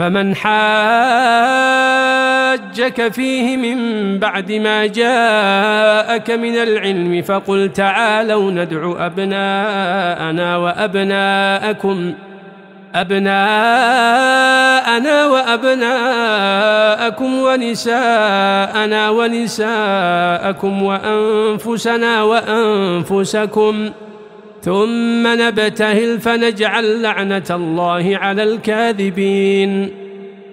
فمن حاجك فيه من بعد ما جاءك من العلم فقل تعالوا ندع أبناءنا وأبناءكم أبناءنا وأبناءكم ونساءنا ونساءكم وأنفسنا وأنفسكم. ثم نبتهل فنجعل لعنة الله على الكاذبين.